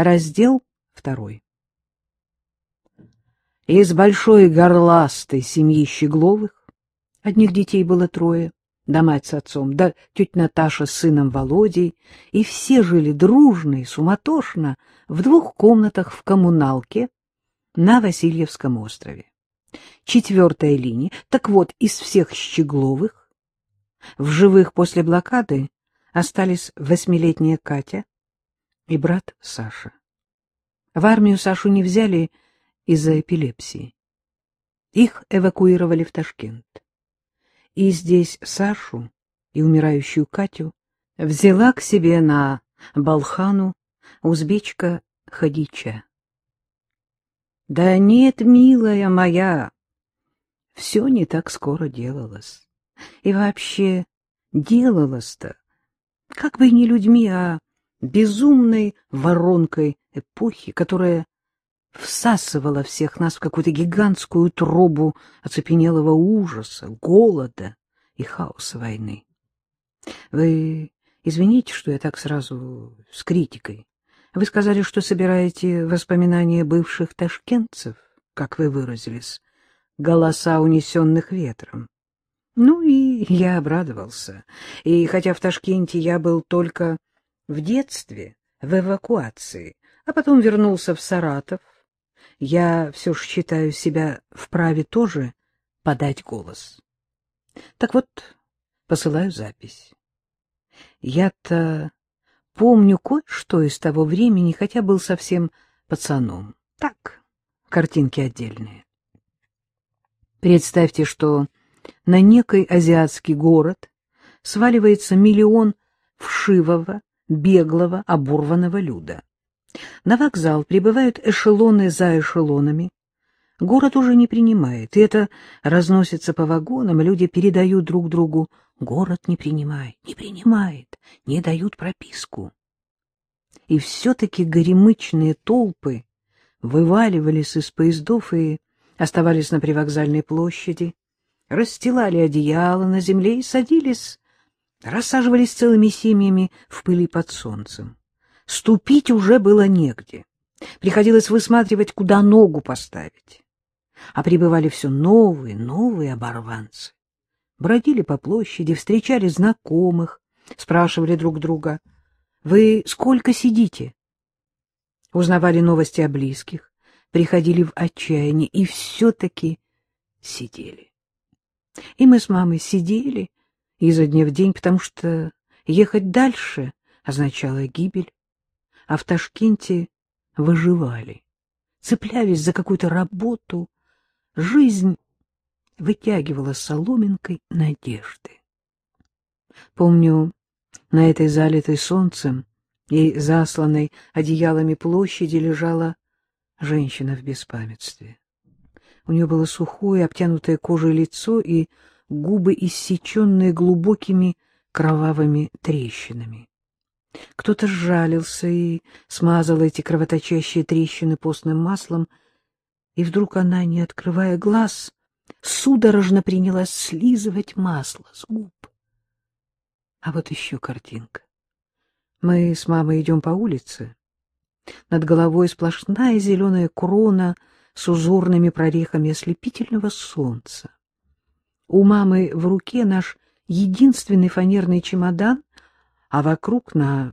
Раздел второй. Из большой горластой семьи Щегловых одних детей было трое, да мать с отцом, да тетя Наташа с сыном Володей, и все жили дружно и суматошно в двух комнатах в коммуналке на Васильевском острове. Четвертая линия, так вот, из всех Щегловых в живых после блокады остались восьмилетняя Катя и брат Саша. В армию Сашу не взяли из-за эпилепсии. Их эвакуировали в Ташкент. И здесь Сашу и умирающую Катю взяла к себе на Балхану узбечка Хадича. Да нет, милая моя, все не так скоро делалось. И вообще делалось-то как бы не людьми, а безумной воронкой эпохи, которая всасывала всех нас в какую-то гигантскую тробу оцепенелого ужаса, голода и хаоса войны. Вы извините, что я так сразу с критикой. Вы сказали, что собираете воспоминания бывших ташкентцев, как вы выразились, голоса унесенных ветром. Ну и я обрадовался. И хотя в Ташкенте я был только в детстве, в эвакуации, а потом вернулся в Саратов, я все же считаю себя вправе тоже подать голос. Так вот, посылаю запись. Я-то помню кое-что из того времени, хотя был совсем пацаном. Так, картинки отдельные. Представьте, что на некий азиатский город сваливается миллион вшивого, беглого, оборванного люда. На вокзал прибывают эшелоны за эшелонами. Город уже не принимает, и это разносится по вагонам, люди передают друг другу «Город не принимает, не принимает, не дают прописку». И все-таки горемычные толпы вываливались из поездов и оставались на привокзальной площади, расстилали одеяло на земле и садились, рассаживались целыми семьями в пыли под солнцем. Ступить уже было негде. Приходилось высматривать, куда ногу поставить. А прибывали все новые, новые оборванцы. Бродили по площади, встречали знакомых, спрашивали друг друга, «Вы сколько сидите?» Узнавали новости о близких, приходили в отчаяние и все-таки сидели. И мы с мамой сидели изо дня в день, потому что ехать дальше означало гибель, а в Ташкенте выживали, цеплялись за какую-то работу. Жизнь вытягивала соломинкой надежды. Помню, на этой залитой солнцем и засланной одеялами площади лежала женщина в беспамятстве. У нее было сухое, обтянутое кожей лицо и губы, иссеченные глубокими кровавыми трещинами. Кто-то сжалился и смазал эти кровоточащие трещины постным маслом, и вдруг она, не открывая глаз, судорожно принялась слизывать масло с губ. А вот еще картинка. Мы с мамой идем по улице. Над головой сплошная зеленая крона — с узорными прорехами ослепительного солнца. У мамы в руке наш единственный фанерный чемодан, а вокруг на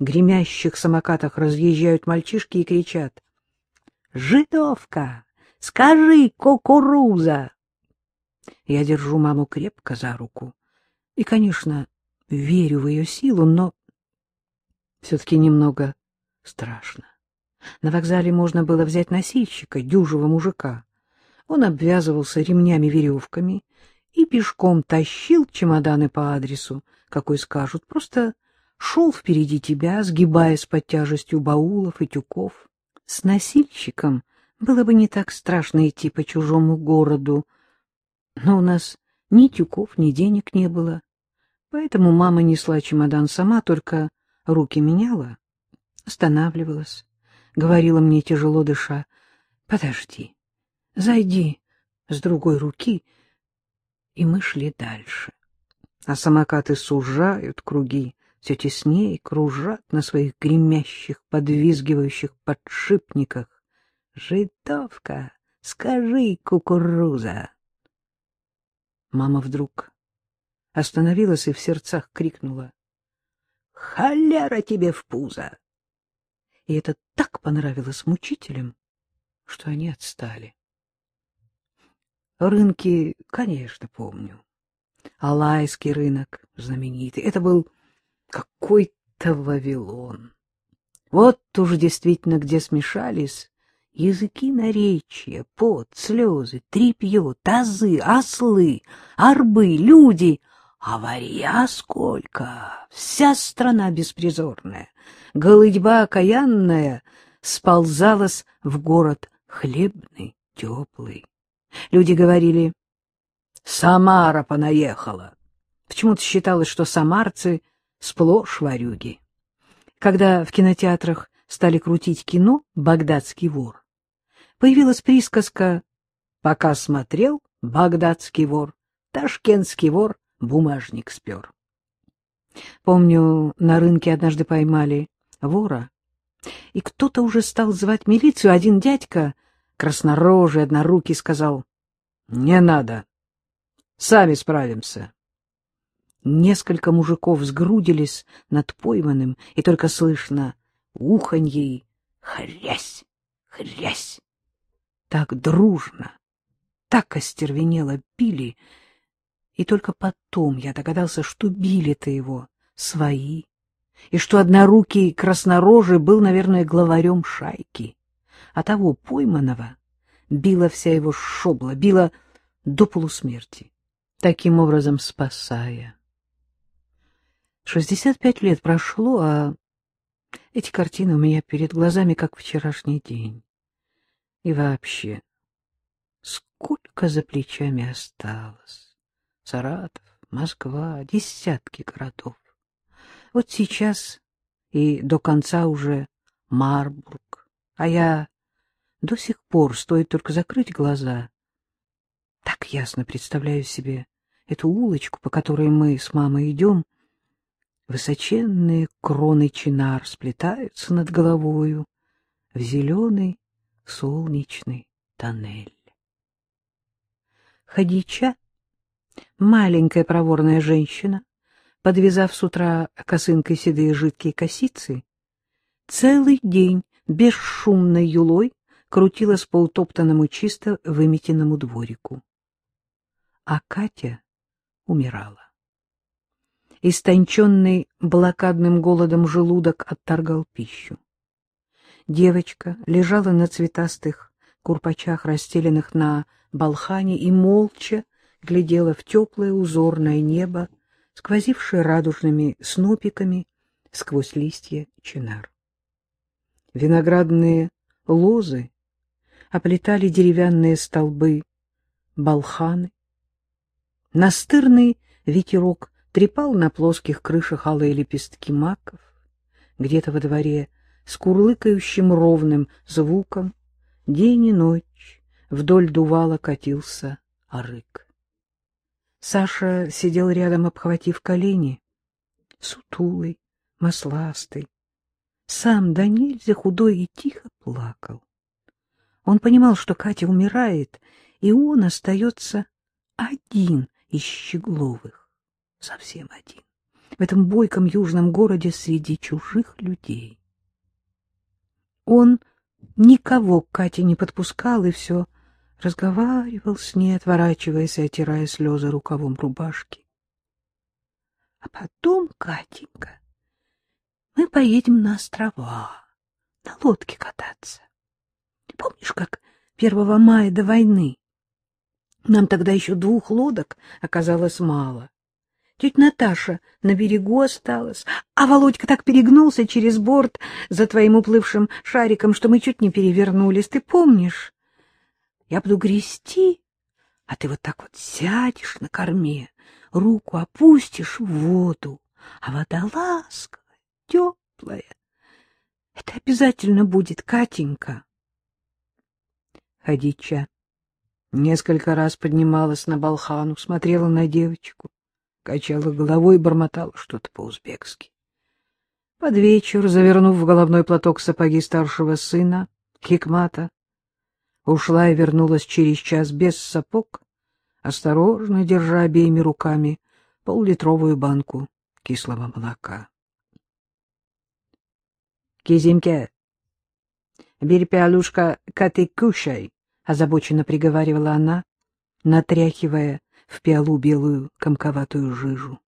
гремящих самокатах разъезжают мальчишки и кричат «Жидовка! Скажи, кукуруза!» Я держу маму крепко за руку и, конечно, верю в ее силу, но все-таки немного страшно. На вокзале можно было взять носильщика, дюжего мужика. Он обвязывался ремнями-веревками и пешком тащил чемоданы по адресу, какой скажут, просто шел впереди тебя, сгибаясь под тяжестью баулов и тюков. С носильщиком было бы не так страшно идти по чужому городу, но у нас ни тюков, ни денег не было, поэтому мама несла чемодан сама, только руки меняла, останавливалась говорила мне, тяжело дыша, — подожди, зайди с другой руки. И мы шли дальше. А самокаты сужают круги все теснее кружат на своих гремящих, подвизгивающих подшипниках. «Житовка, скажи, кукуруза!» Мама вдруг остановилась и в сердцах крикнула. «Холера тебе в пузо!» И это так понравилось мучителям, что они отстали. Рынки, конечно, помню. Алайский рынок знаменитый. Это был какой-то Вавилон. Вот уж действительно, где смешались языки наречия, пот, слезы, трепье, тазы, ослы, арбы, люди. А варья сколько! Вся страна беспризорная, голыдьба окаянная сползалась в город хлебный, теплый. Люди говорили, Самара понаехала. Почему-то считалось, что самарцы сплошь ворюги. Когда в кинотеатрах стали крутить кино «Багдадский вор», появилась присказка «Пока смотрел, багдадский вор, ташкентский вор бумажник спер». Помню, на рынке однажды поймали вора, и кто-то уже стал звать милицию. Один дядька, краснорожий, однорукий, сказал «Не надо, сами справимся». Несколько мужиков сгрудились над пойманным, и только слышно уханье и хрясь, хрясь. Так дружно, так остервенело били, и только потом я догадался, что били-то его свои, и что однорукий краснорожий был, наверное, главарем шайки, а того пойманного била вся его шобла, била до полусмерти, таким образом спасая. Шестьдесят пять лет прошло, а эти картины у меня перед глазами, как вчерашний день. И вообще, сколько за плечами осталось? Саратов, Москва, десятки городов. Вот сейчас и до конца уже Марбург, а я до сих пор, стоит только закрыть глаза, так ясно представляю себе эту улочку, по которой мы с мамой идем, Высоченные кроны чинар сплетаются над головою в зеленый солнечный тоннель. Хадича, маленькая проворная женщина, подвязав с утра косынкой седые жидкие косицы, целый день бесшумной юлой крутилась по утоптанному чисто выметенному дворику. А Катя умирала. Истонченный блокадным голодом желудок отторгал пищу. Девочка лежала на цветастых курпачах, расстеленных на балхане, и молча глядела в теплое узорное небо, сквозившее радужными снопиками сквозь листья чинар. Виноградные лозы оплетали деревянные столбы балханы. Настырный ветерок трепал на плоских крышах алые лепестки маков. Где-то во дворе с курлыкающим ровным звуком день и ночь вдоль дувала катился арык. Саша сидел рядом, обхватив колени, сутулый, масластый, сам да нельзя худой и тихо плакал. Он понимал, что Катя умирает, и он остается один из Щегловых совсем один, в этом бойком южном городе среди чужих людей. Он никого к Кате не подпускал и все разговаривал с ней, отворачиваясь и отирая слезы рукавом рубашки. А потом, Катенька, мы поедем на острова, на лодке кататься. Помнишь, как 1 мая до войны? Нам тогда еще двух лодок оказалось мало. Тетя Наташа на берегу осталась, а Володька так перегнулся через борт за твоим уплывшим шариком, что мы чуть не перевернулись. Ты помнишь? Я буду грести, а ты вот так вот сядешь на корме, руку опустишь в воду, а вода ласковая, теплая. Это обязательно будет, Катенька. Хадича несколько раз поднималась на балхану, смотрела на девочку качала головой и бормотала что-то по-узбекски. Под вечер, завернув в головной платок сапоги старшего сына, Хикмата, ушла и вернулась через час без сапог, осторожно держа обеими руками поллитровую банку кислого молока. — Кизимке, бери пиалушка, коты кушай, — озабоченно приговаривала она, натряхивая в пиалу белую комковатую жижу.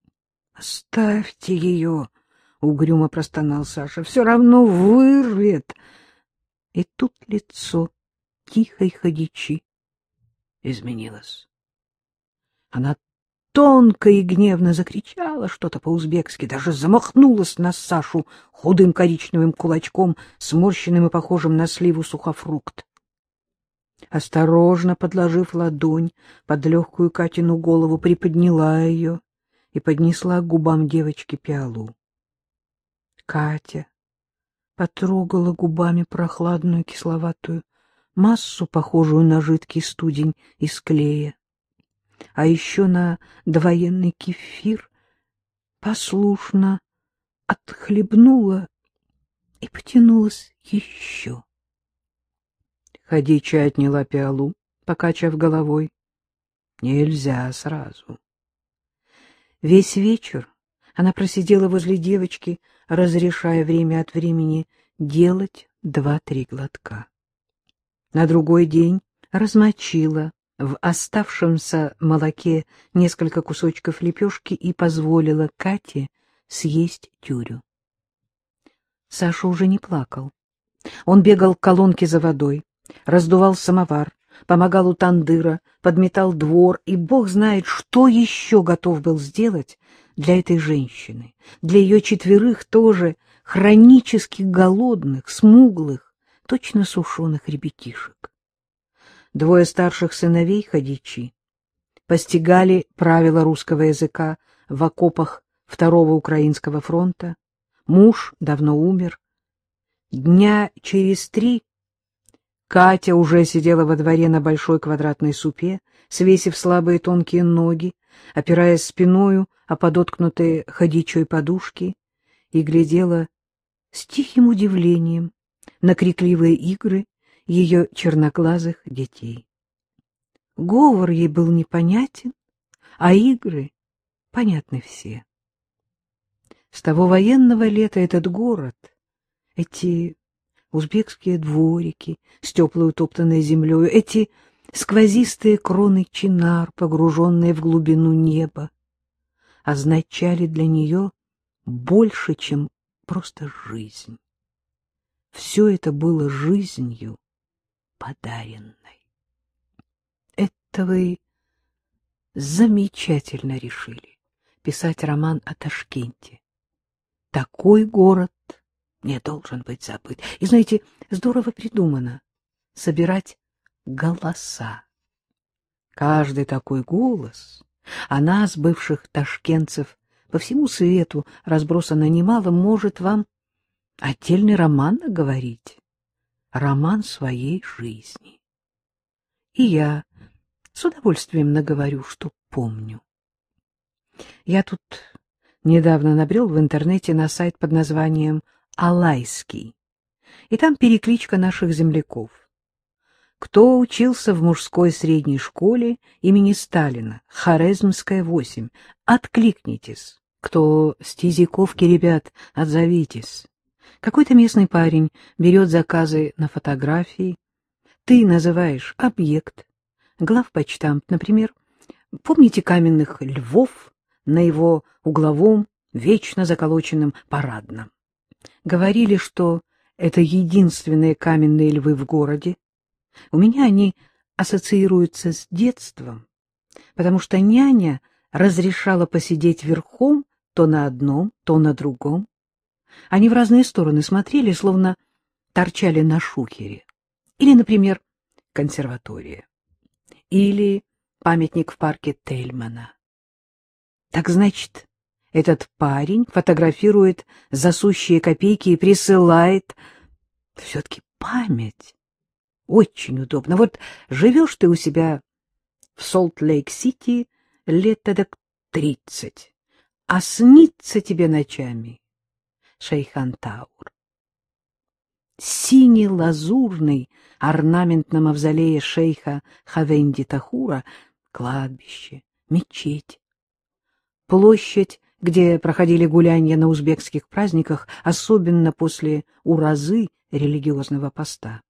— Оставьте ее! — угрюмо простонал Саша. — Все равно вырвет! И тут лицо тихой ходичи изменилось. Она тонко и гневно закричала что-то по-узбекски, даже замахнулась на Сашу худым коричневым кулачком, сморщенным и похожим на сливу сухофрукт. Осторожно подложив ладонь под легкую Катину голову, приподняла ее и поднесла к губам девочки пиалу. Катя потрогала губами прохладную кисловатую массу, похожую на жидкий студень из клея, а еще на довоенный кефир, послушно отхлебнула и потянулась еще. Хадича отняла пиалу, покачав головой. Нельзя сразу. Весь вечер она просидела возле девочки, разрешая время от времени делать два-три глотка. На другой день размочила в оставшемся молоке несколько кусочков лепешки и позволила Кате съесть тюрю. Саша уже не плакал. Он бегал к колонке за водой, раздувал самовар, помогал у тандыра, подметал двор, и бог знает, что еще готов был сделать для этой женщины, для ее четверых тоже хронически голодных, смуглых, точно сушеных ребятишек. Двое старших сыновей Хадичи постигали правила русского языка в окопах Второго Украинского фронта. Муж давно умер. Дня через три Катя уже сидела во дворе на большой квадратной супе, свесив слабые тонкие ноги, опираясь спиною о подоткнутые ходичой подушки, и глядела с тихим удивлением на крикливые игры ее черноглазых детей. Говор ей был непонятен, а игры понятны все. С того военного лета этот город, эти узбекские дворики с теплой утоптанной землей, эти сквозистые кроны чинар, погруженные в глубину неба, означали для нее больше, чем просто жизнь. Все это было жизнью подаренной. Это вы замечательно решили писать роман о Ташкенте. Такой город не должен быть забыт. И, знаете, здорово придумано — собирать голоса. Каждый такой голос, а нас, бывших ташкентцев, по всему свету разбросано немало, может вам отдельный роман наговорить, роман своей жизни. И я с удовольствием наговорю, что помню. Я тут недавно набрел в интернете на сайт под названием «Алайский», и там перекличка наших земляков. Кто учился в мужской средней школе имени Сталина, Хорезмская, 8, откликнитесь. Кто с ребят, отзовитесь. Какой-то местный парень берет заказы на фотографии. Ты называешь объект. Главпочтамт, например. Помните каменных львов на его угловом, вечно заколоченном парадном? Говорили, что это единственные каменные львы в городе. У меня они ассоциируются с детством, потому что няня разрешала посидеть верхом то на одном, то на другом. Они в разные стороны смотрели, словно торчали на шухере. Или, например, консерватория. Или памятник в парке Тельмана. Так значит, этот парень фотографирует за сущие копейки и присылает. Все-таки память. Очень удобно. Вот живешь ты у себя в Солт-Лейк-Сити лет так тридцать, а снится тебе ночами Шейхан-Таур. Синий лазурный орнамент на мавзолее шейха Хавенди Тахура, кладбище, мечеть, площадь, где проходили гулянья на узбекских праздниках, особенно после уразы религиозного поста.